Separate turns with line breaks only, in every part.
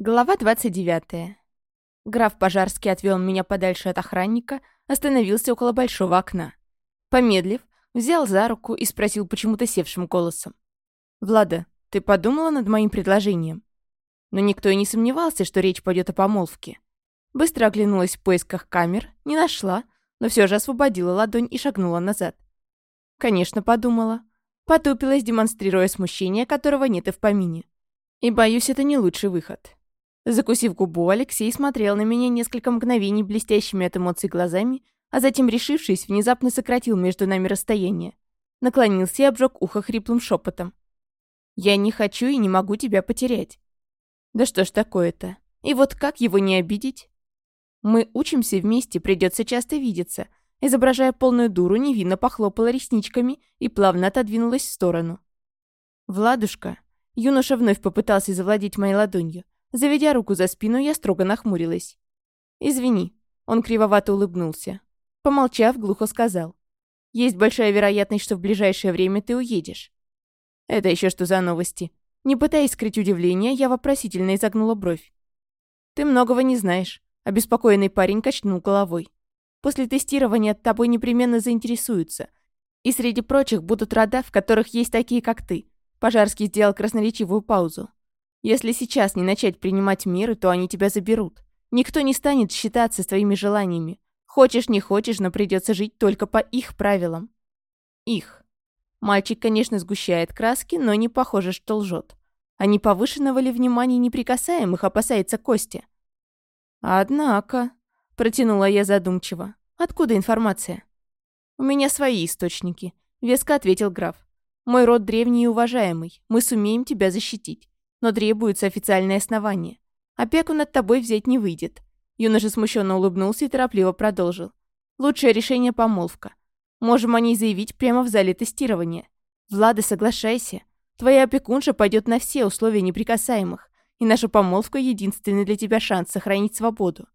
Глава 29. Граф Пожарский отвел меня подальше от охранника, остановился около большого окна. Помедлив, взял за руку и спросил почему-то севшим голосом. «Влада, ты подумала над моим предложением?» Но никто и не сомневался, что речь пойдет о помолвке. Быстро оглянулась в поисках камер, не нашла, но все же освободила ладонь и шагнула назад. Конечно, подумала. Потупилась, демонстрируя смущение, которого нет и в помине. И боюсь, это не лучший выход. Закусив губу, Алексей смотрел на меня несколько мгновений блестящими от эмоций глазами, а затем, решившись, внезапно сократил между нами расстояние. Наклонился и обжег ухо хриплым шепотом. «Я не хочу и не могу тебя потерять». «Да что ж такое-то? И вот как его не обидеть?» «Мы учимся вместе, придется часто видеться», изображая полную дуру, невинно похлопала ресничками и плавно отодвинулась в сторону. «Владушка», юноша вновь попытался завладеть моей ладонью, Заведя руку за спину, я строго нахмурилась. «Извини». Он кривовато улыбнулся. Помолчав, глухо сказал. «Есть большая вероятность, что в ближайшее время ты уедешь». «Это еще что за новости?» Не пытаясь скрыть удивление, я вопросительно изогнула бровь. «Ты многого не знаешь», — обеспокоенный парень качнул головой. «После тестирования тобой непременно заинтересуются. И среди прочих будут рода, в которых есть такие, как ты». Пожарский сделал красноречивую паузу. Если сейчас не начать принимать меры, то они тебя заберут. Никто не станет считаться с твоими желаниями. Хочешь, не хочешь, но придется жить только по их правилам. Их. Мальчик, конечно, сгущает краски, но не похоже, что лжет. А не повышенного ли внимания неприкасаемых опасается Костя? Однако, протянула я задумчиво. Откуда информация? У меня свои источники, веско ответил граф. Мой род древний и уважаемый. Мы сумеем тебя защитить но требуется официальное основание. Опеку над тобой взять не выйдет». Юноша смущенно улыбнулся и торопливо продолжил. «Лучшее решение – помолвка. Можем о ней заявить прямо в зале тестирования. Влада, соглашайся. Твоя опекунша пойдет на все условия неприкасаемых, и наша помолвка – единственный для тебя шанс сохранить свободу».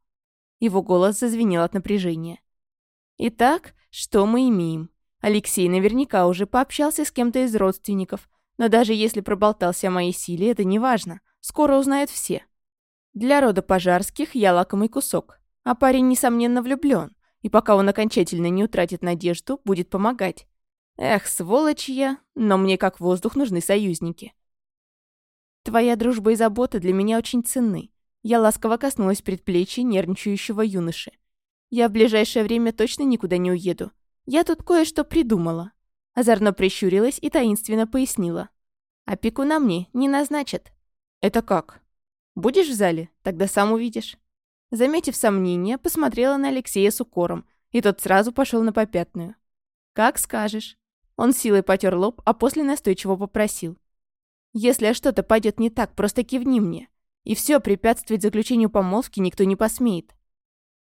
Его голос зазвенел от напряжения. «Итак, что мы имеем?» Алексей наверняка уже пообщался с кем-то из родственников, но даже если проболтался о моей силе, это не важно. Скоро узнают все. Для рода пожарских я лакомый кусок. А парень, несомненно, влюблен. И пока он окончательно не утратит надежду, будет помогать. Эх, сволочь я, но мне как воздух нужны союзники. Твоя дружба и забота для меня очень ценны. Я ласково коснулась предплечья нервничающего юноши. Я в ближайшее время точно никуда не уеду. Я тут кое-что придумала. Озорно прищурилась и таинственно пояснила. «Опекуна мне не назначат». «Это как?» «Будешь в зале? Тогда сам увидишь». Заметив сомнение, посмотрела на Алексея с укором, и тот сразу пошел на попятную. «Как скажешь». Он силой потер лоб, а после настойчиво попросил. «Если что-то пойдет не так, просто кивни мне. И все, препятствовать заключению помолвки никто не посмеет».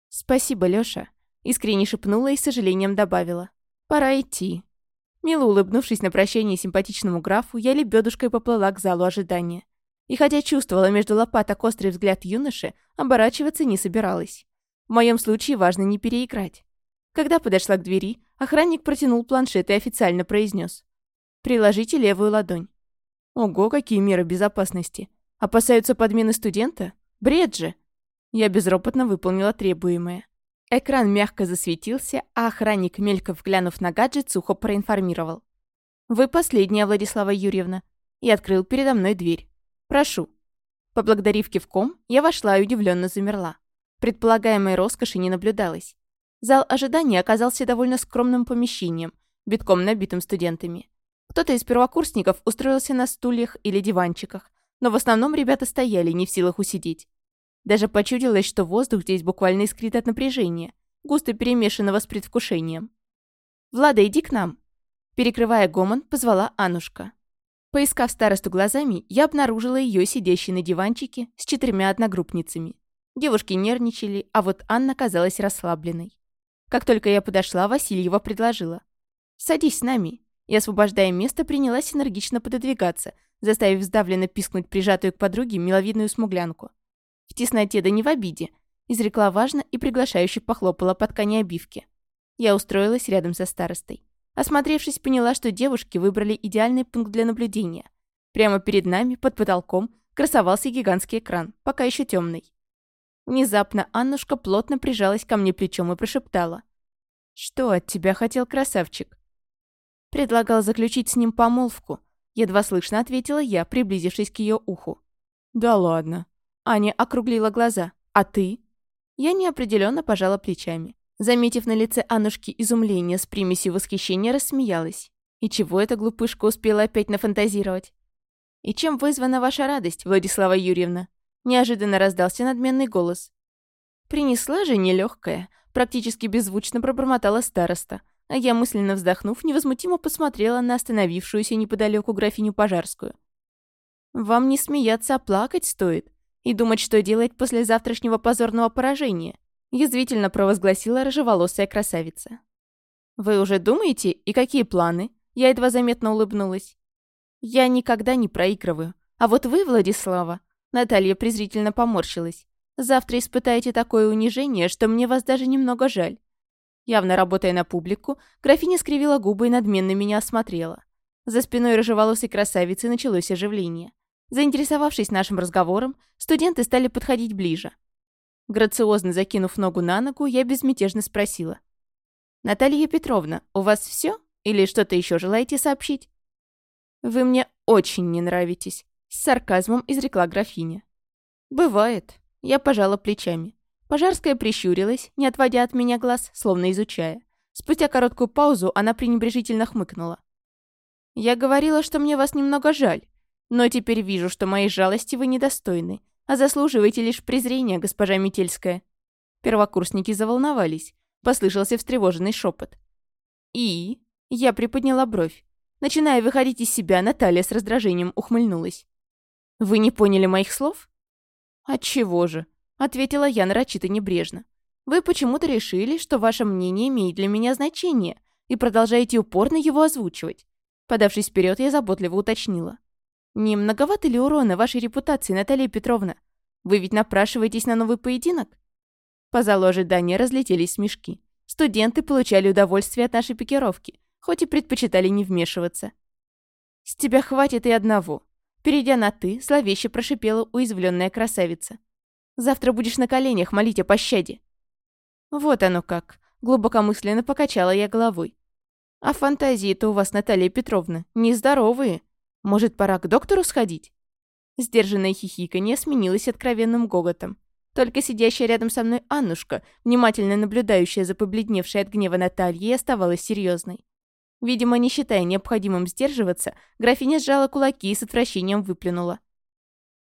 «Спасибо, Лёша», — искренне шепнула и с сожалением добавила. «Пора идти». Мило улыбнувшись на прощание симпатичному графу, я лебедушкой поплыла к залу ожидания. И хотя чувствовала между лопаток острый взгляд юноши, оборачиваться не собиралась. В моем случае важно не переиграть. Когда подошла к двери, охранник протянул планшет и официально произнес: «Приложите левую ладонь». Ого, какие меры безопасности. Опасаются подмены студента? Бред же. Я безропотно выполнила требуемое. Экран мягко засветился, а охранник, мельков глянув на гаджет, сухо проинформировал. «Вы последняя, Владислава Юрьевна», и открыл передо мной дверь. «Прошу». Поблагодарив кивком, я вошла и удивленно замерла. Предполагаемой роскоши не наблюдалось. Зал ожидания оказался довольно скромным помещением, битком набитым студентами. Кто-то из первокурсников устроился на стульях или диванчиках, но в основном ребята стояли, не в силах усидеть. Даже почудилось, что воздух здесь буквально искрит от напряжения, густо перемешанного с предвкушением. «Влада, иди к нам!» Перекрывая гомон, позвала Анушка. Поискав старосту глазами, я обнаружила ее сидящей на диванчике с четырьмя одногруппницами. Девушки нервничали, а вот Анна казалась расслабленной. Как только я подошла, Васильева предложила. «Садись с нами». И, освобождая место, принялась энергично пододвигаться, заставив сдавленно пискнуть прижатую к подруге миловидную смуглянку. В тесноте да не в обиде. Изрекла важно и приглашающе похлопала по ткани обивки. Я устроилась рядом со старостой. Осмотревшись, поняла, что девушки выбрали идеальный пункт для наблюдения. Прямо перед нами, под потолком, красовался гигантский экран, пока еще темный. Внезапно Аннушка плотно прижалась ко мне плечом и прошептала. «Что от тебя хотел красавчик?» Предлагал заключить с ним помолвку. Едва слышно ответила я, приблизившись к ее уху. «Да ладно». Аня округлила глаза. «А ты?» Я неопределенно пожала плечами. Заметив на лице Аннушки изумление с примесью восхищения, рассмеялась. И чего эта глупышка успела опять нафантазировать? «И чем вызвана ваша радость, Владислава Юрьевна?» Неожиданно раздался надменный голос. «Принесла же нелегкая», практически беззвучно пробормотала староста, а я, мысленно вздохнув, невозмутимо посмотрела на остановившуюся неподалеку графиню Пожарскую. «Вам не смеяться, а плакать стоит, и думать, что делать после завтрашнего позорного поражения», язвительно провозгласила рыжеволосая красавица. «Вы уже думаете, и какие планы?» Я едва заметно улыбнулась. «Я никогда не проигрываю. А вот вы, Владислава...» Наталья презрительно поморщилась. «Завтра испытаете такое унижение, что мне вас даже немного жаль». Явно работая на публику, графиня скривила губы и надменно меня осмотрела. За спиной рыжеволосой красавицы началось оживление. Заинтересовавшись нашим разговором, студенты стали подходить ближе. Грациозно закинув ногу на ногу, я безмятежно спросила. «Наталья Петровна, у вас все? Или что-то еще желаете сообщить?» «Вы мне очень не нравитесь», — с сарказмом изрекла графиня. «Бывает». Я пожала плечами. Пожарская прищурилась, не отводя от меня глаз, словно изучая. Спустя короткую паузу она пренебрежительно хмыкнула. «Я говорила, что мне вас немного жаль, но теперь вижу, что моей жалости вы недостойны, а заслуживаете лишь презрения, госпожа Метельская». Первокурсники заволновались. Послышался встревоженный шепот. «И?» Я приподняла бровь. Начиная выходить из себя, Наталья с раздражением ухмыльнулась. «Вы не поняли моих слов?» «Отчего же?» — ответила я нарочито небрежно. «Вы почему-то решили, что ваше мнение имеет для меня значение, и продолжаете упорно его озвучивать». Подавшись вперед, я заботливо уточнила. «Не многовато ли урона вашей репутации, Наталья Петровна? Вы ведь напрашиваетесь на новый поединок?» По залу ожидания разлетелись смешки. Студенты получали удовольствие от нашей пикировки, хоть и предпочитали не вмешиваться. «С тебя хватит и одного», — перейдя на «ты», зловеще прошипела уязвленная красавица. «Завтра будешь на коленях молить о пощаде». «Вот оно как», — глубокомысленно покачала я головой. «А фантазии-то у вас, Наталья Петровна, нездоровые. Может, пора к доктору сходить?» Сдержанное хихиканье сменилось откровенным гоготом. Только сидящая рядом со мной Аннушка, внимательно наблюдающая за побледневшей от гнева Натальей, оставалась серьезной. Видимо, не считая необходимым сдерживаться, графиня сжала кулаки и с отвращением выплюнула.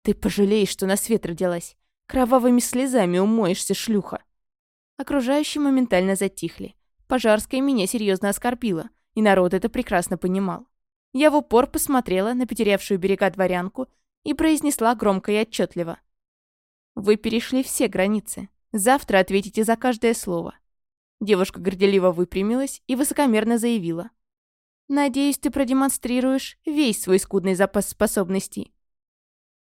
«Ты пожалеешь, что на свет родилась. Кровавыми слезами умоешься, шлюха!» Окружающие моментально затихли. Пожарская меня серьезно оскорбила, и народ это прекрасно понимал. Я в упор посмотрела на потерявшую берега дворянку и произнесла громко и отчетливо. «Вы перешли все границы. Завтра ответите за каждое слово». Девушка горделиво выпрямилась и высокомерно заявила. Надеюсь, ты продемонстрируешь весь свой скудный запас способностей.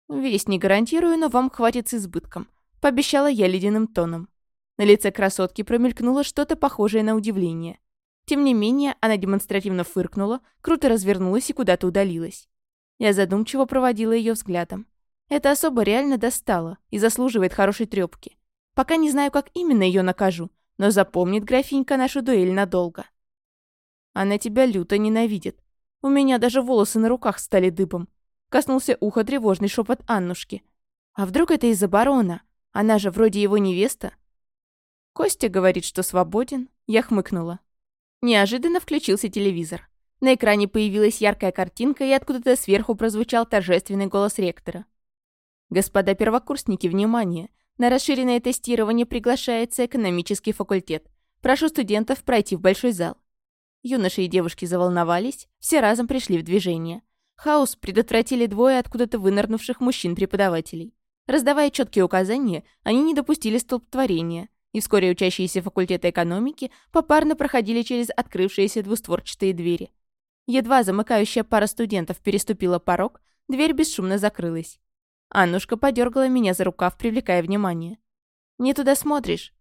Весь не гарантирую, но вам хватит с избытком, пообещала я ледяным тоном. На лице красотки промелькнуло что-то похожее на удивление. Тем не менее, она демонстративно фыркнула, круто развернулась и куда-то удалилась. Я задумчиво проводила ее взглядом. Эта особа реально достала и заслуживает хорошей трёпки. Пока не знаю, как именно ее накажу, но запомнит графинька нашу дуэль надолго. Она тебя люто ненавидит. У меня даже волосы на руках стали дыбом. Коснулся уха тревожный шепот Аннушки. А вдруг это из-за барона? Она же вроде его невеста. Костя говорит, что свободен. Я хмыкнула. Неожиданно включился телевизор. На экране появилась яркая картинка, и откуда-то сверху прозвучал торжественный голос ректора. «Господа первокурсники, внимание! На расширенное тестирование приглашается экономический факультет. Прошу студентов пройти в большой зал. Юноши и девушки заволновались, все разом пришли в движение. Хаос предотвратили двое откуда-то вынырнувших мужчин-преподавателей. Раздавая четкие указания, они не допустили столпотворения, и вскоре учащиеся факультета экономики попарно проходили через открывшиеся двустворчатые двери. Едва замыкающая пара студентов переступила порог, дверь бесшумно закрылась. Аннушка подергала меня за рукав, привлекая внимание. «Не туда смотришь.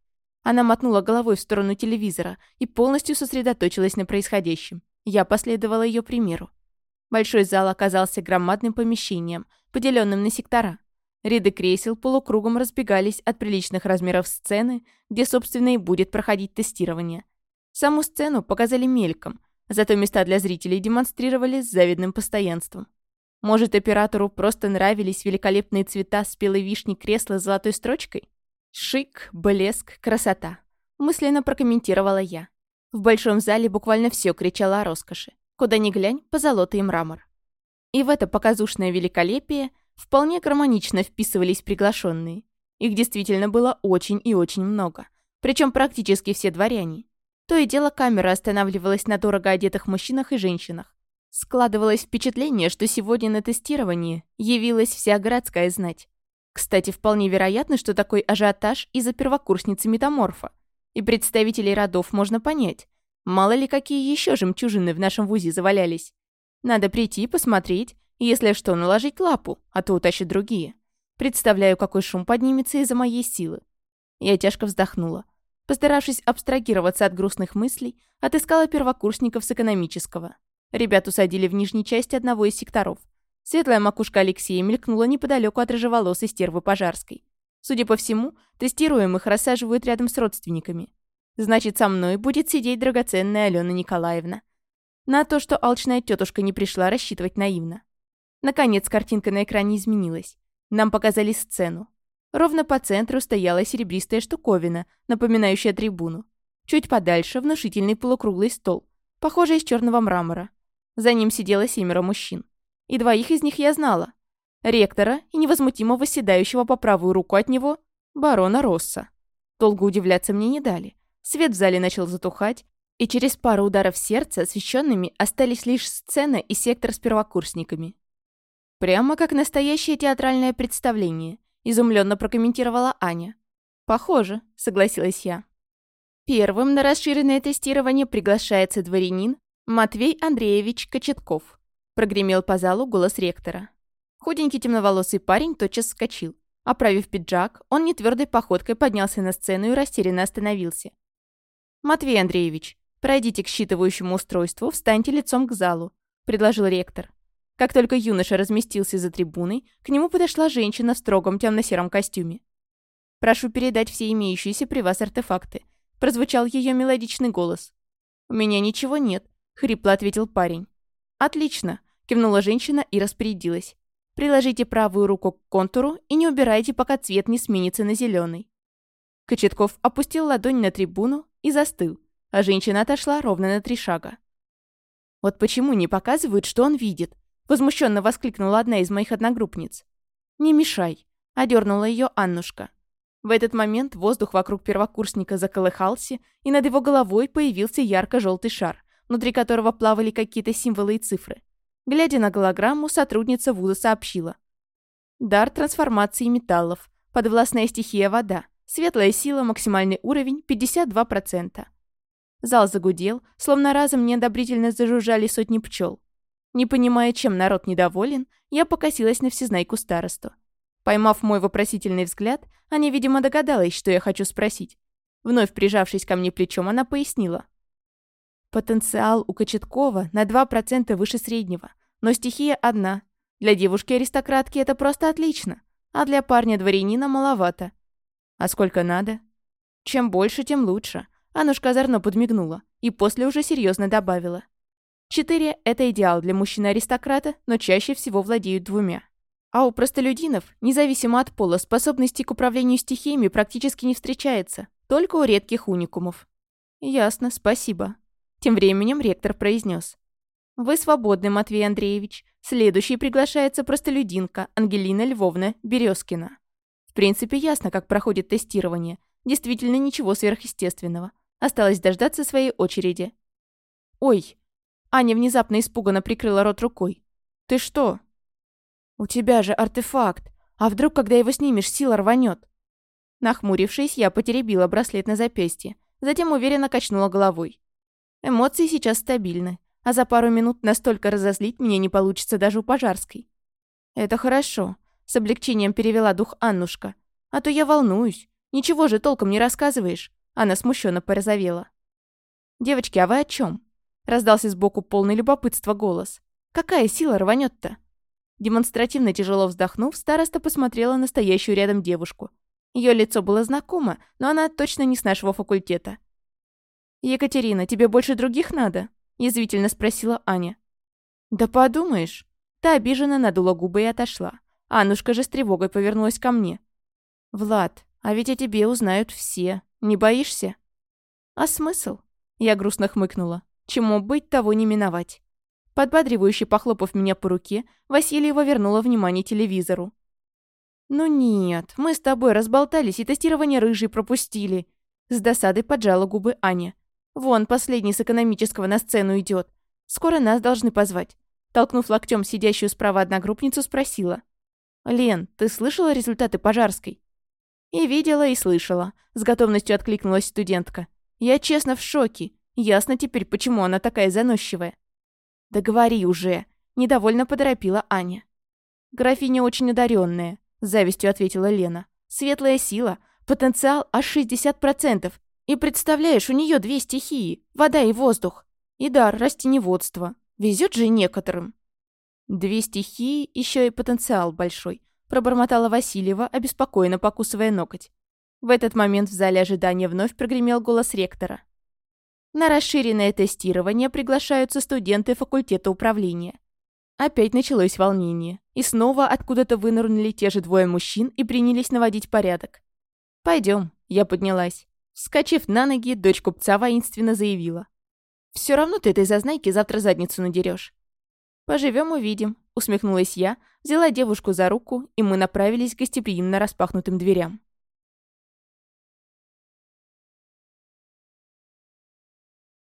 Она мотнула головой в сторону телевизора и полностью сосредоточилась на происходящем. Я последовала ее примеру. Большой зал оказался громадным помещением, поделенным на сектора. Ряды кресел полукругом разбегались от приличных размеров сцены, где, собственно, и будет проходить тестирование. Саму сцену показали мельком, зато места для зрителей демонстрировали с завидным постоянством. Может, оператору просто нравились великолепные цвета спелой вишни кресла с золотой строчкой? Шик, блеск, красота. Мысленно прокомментировала я. В большом зале буквально все кричало о роскоши. Куда ни глянь, позолота и мрамор. И в это показушное великолепие вполне гармонично вписывались приглашенные. Их действительно было очень и очень много. Причем практически все дворяне. То и дело камера останавливалась на дорого одетых мужчинах и женщинах. Складывалось впечатление, что сегодня на тестировании явилась вся городская знать. Кстати, вполне вероятно, что такой ажиотаж из-за первокурсницы метаморфа. И представителей родов можно понять. Мало ли какие еще жемчужины в нашем вузе завалялись. Надо прийти, посмотреть, если что, наложить лапу, а то утащат другие. Представляю, какой шум поднимется из-за моей силы. Я тяжко вздохнула. Постаравшись абстрагироваться от грустных мыслей, отыскала первокурсников с экономического. Ребят усадили в нижней части одного из секторов. Светлая макушка Алексея мелькнула неподалеку от рыжеволосой стервы Пожарской. Судя по всему, тестируемых рассаживают рядом с родственниками. Значит, со мной будет сидеть драгоценная Алена Николаевна. На то, что алчная тетушка не пришла, рассчитывать наивно. Наконец, картинка на экране изменилась. Нам показали сцену. Ровно по центру стояла серебристая штуковина, напоминающая трибуну. Чуть подальше внушительный полукруглый стол, похожий из черного мрамора. За ним сидело семеро мужчин. И двоих из них я знала. Ректора и невозмутимо восседающего по правую руку от него барона Росса. Долго удивляться мне не дали. Свет в зале начал затухать, и через пару ударов сердца освещенными остались лишь сцена и сектор с первокурсниками. Прямо как настоящее театральное представление, изумленно прокомментировала Аня. Похоже, согласилась я. Первым на расширенное тестирование приглашается дворянин Матвей Андреевич Кочетков. Прогремел по залу голос ректора. Худенький темноволосый парень тотчас вскочил. Оправив пиджак, он нетвердой походкой поднялся на сцену и растерянно остановился. «Матвей Андреевич, пройдите к считывающему устройству, встаньте лицом к залу», — предложил ректор. Как только юноша разместился за трибуной, к нему подошла женщина в строгом темно-сером костюме. «Прошу передать все имеющиеся при вас артефакты», — прозвучал ее мелодичный голос. «У меня ничего нет», — хрипло ответил парень. «Отлично», — кивнула женщина и распорядилась. «Приложите правую руку к контуру и не убирайте, пока цвет не сменится на зеленый. Кочетков опустил ладонь на трибуну и застыл, а женщина отошла ровно на три шага. «Вот почему не показывают, что он видит?» — возмущенно воскликнула одна из моих одногруппниц. «Не мешай», — одернула ее Аннушка. В этот момент воздух вокруг первокурсника заколыхался, и над его головой появился ярко-желтый шар, внутри которого плавали какие-то символы и цифры. Глядя на голограмму, сотрудница вуза сообщила. Дар трансформации металлов. Подвластная стихия вода. Светлая сила, максимальный уровень 52%. Зал загудел, словно разом неодобрительно зажужжали сотни пчел. Не понимая, чем народ недоволен, я покосилась на всезнайку старосту. Поймав мой вопросительный взгляд, она, видимо, догадалась, что я хочу спросить. Вновь прижавшись ко мне плечом, она пояснила. Потенциал у Кочеткова на 2% выше среднего, но стихия одна. Для девушки-аристократки это просто отлично, а для парня-дворянина маловато. А сколько надо? Чем больше, тем лучше. Анушка озорно подмигнула и после уже серьезно добавила. Четыре – это идеал для мужчины-аристократа, но чаще всего владеют двумя. А у простолюдинов, независимо от пола, способности к управлению стихиями практически не встречается, только у редких уникумов. Ясно, спасибо. Тем временем ректор произнес. «Вы свободны, Матвей Андреевич. Следующей приглашается простолюдинка Ангелина Львовна Березкина. В принципе, ясно, как проходит тестирование. Действительно ничего сверхъестественного. Осталось дождаться своей очереди». «Ой!» Аня внезапно испуганно прикрыла рот рукой. «Ты что?» «У тебя же артефакт. А вдруг, когда его снимешь, сила рванет?» Нахмурившись, я потеребила браслет на запястье, затем уверенно качнула головой. Эмоции сейчас стабильны, а за пару минут настолько разозлить меня не получится даже у Пожарской. «Это хорошо», — с облегчением перевела дух Аннушка. «А то я волнуюсь. Ничего же толком не рассказываешь». Она смущенно порозовела. «Девочки, а вы о чем? Раздался сбоку полный любопытства голос. Какая сила рванет-то? Демонстративно тяжело вздохнув, староста посмотрела на стоящую рядом девушку. Ее лицо было знакомо, но она точно не с нашего факультета. «Екатерина, тебе больше других надо?» – язвительно спросила Аня. «Да подумаешь». Та обиженно надула губы и отошла. Аннушка же с тревогой повернулась ко мне. «Влад, а ведь о тебе узнают все. Не боишься?» «А смысл?» Я грустно хмыкнула. «Чему быть, того не миновать». Подбадривающе похлопав меня по руке, Васильева вернула внимание телевизору. «Ну нет, мы с тобой разболтались и тестирование рыжей пропустили». С досадой поджала губы Аня. «Вон, последний с экономического на сцену идет. Скоро нас должны позвать». Толкнув локтем сидящую справа одногруппницу, спросила. «Лен, ты слышала результаты Пожарской?» «И видела, и слышала», — с готовностью откликнулась студентка. «Я честно в шоке. Ясно теперь, почему она такая заносчивая». «Да говори уже», — недовольно поторопила Аня. «Графиня очень одаренная, с завистью ответила Лена. «Светлая сила, потенциал аж 60%. И представляешь, у нее две стихии — вода и воздух. И дар растеневодства. Везет же некоторым». «Две стихии, еще и потенциал большой», — пробормотала Васильева, обеспокоенно покусывая ноготь. В этот момент в зале ожидания вновь прогремел голос ректора. На расширенное тестирование приглашаются студенты факультета управления. Опять началось волнение. И снова откуда-то вынырнули те же двое мужчин и принялись наводить порядок. Пойдем, я поднялась. Вскочив на ноги, дочь купца воинственно заявила. Все равно ты этой зазнайки завтра задницу надерешь. Поживем увидим, усмехнулась я, взяла девушку за руку, и мы направились к гостеприимно распахнутым дверям.